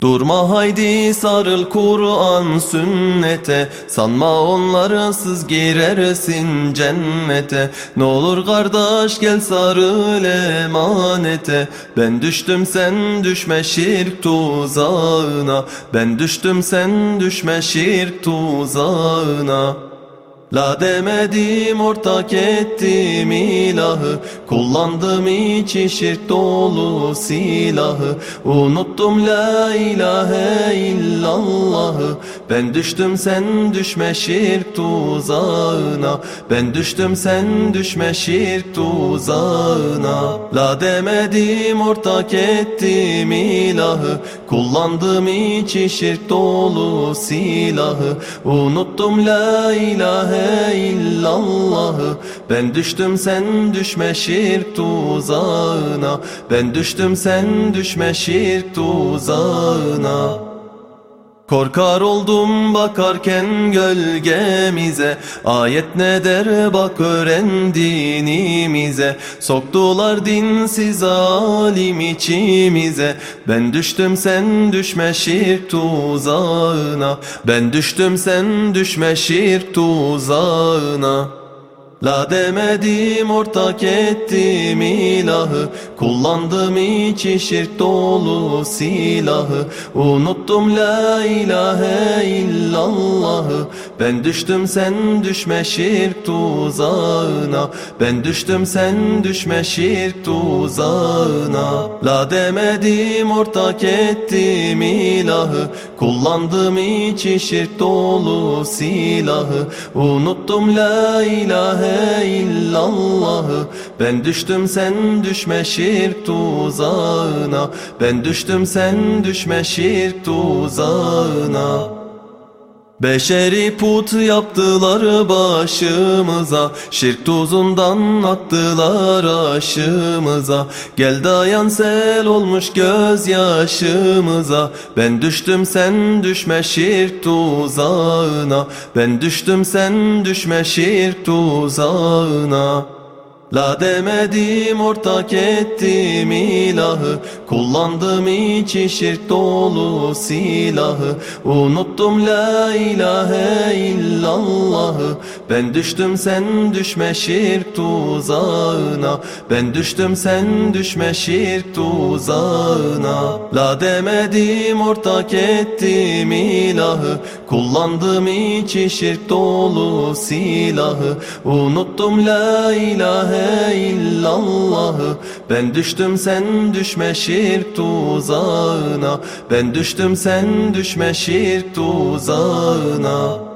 Durma haydi sarıl Kur'an sünnete. Sanma onlarsız girersin cennete. Ne olur kardeş gel sarıl emanete. Ben düştüm sen düşme şirk tuzağına. Ben düştüm sen düşme şirk tuzağına La demedim ortak ettim ilahı Kullandım içi şirk dolu silahı. Unuttum la ilahe illallahı. Ben düştüm sen düşme şirk tuzağına. Ben düştüm sen düşme şirk tuzağına. La demedim ortak ettim ilahı Kullandım içi şirk dolu silahı. Unuttum la ilahe illallahı Ben düştüm sen düşme şirk tuzağına. Ben düştüm sen düşme şirk tuzağına Korkar oldum bakarken gölgemize. Ayet ne der bak öğren dinimize. Soktular dinsiz alim içimize. Ben düştüm sen düşme şirk tuzağına. Ben düştüm sen düşme şirk tuzağına La demedim ortak ettim ilahı Kullandım içi şirk dolu silahı Unuttum la ilahe Ben düştüm sen düşme şirk tuzağına. Ben düştüm sen düşme şirk tuzağına. La demedim ortak ettim ilahı. Kullandım içi şirk dolu silahı. Unuttum la ilahe illallahı. Ben düştüm sen düşme şirk tuzağına. Ben düştüm sen düşme şirk tuzağına Beşeri put yaptılar başımıza Şirk tuzundan attılar aşımıza. Gel dayan sel olmuş gözyaşımıza Ben düştüm sen düşme şirk tuzağına. Ben düştüm sen düşme şirk tuzağına La demedim ortak ettim ilahı Kullandım içi şirk dolu silahı Unuttum la ilahe illallahı. Ben düştüm sen düşme şirk tuzağına Ben düştüm sen düşme şirk tuzağına. La demedim ortak ettim ilahı Kullandım içi şirk dolu silahı Unuttum la ilahe illallahı. Ben düştüm sen düşme şirk tuzağına Ben düştüm sen düşme şirk tuzağına